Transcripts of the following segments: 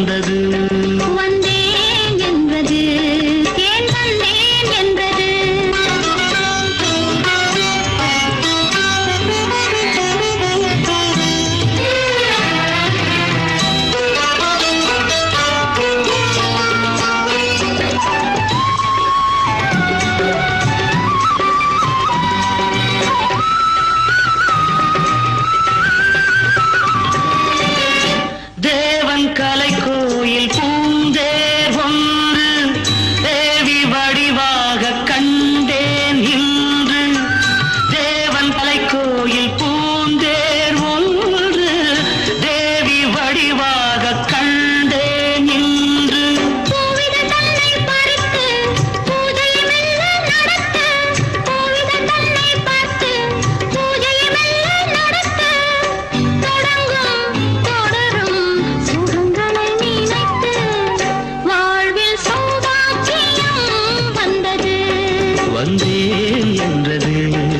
வந்தது என்றது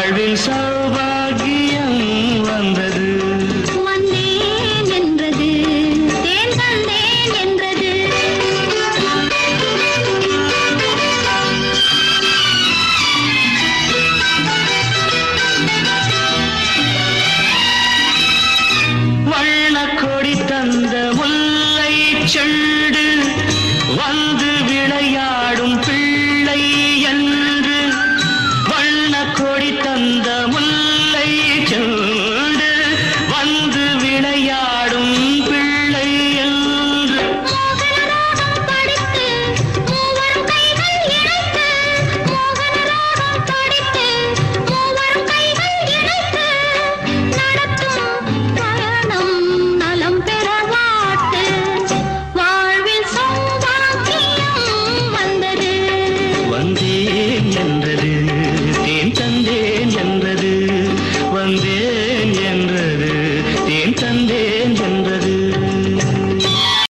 வாழ்வில் சௌபாகியம்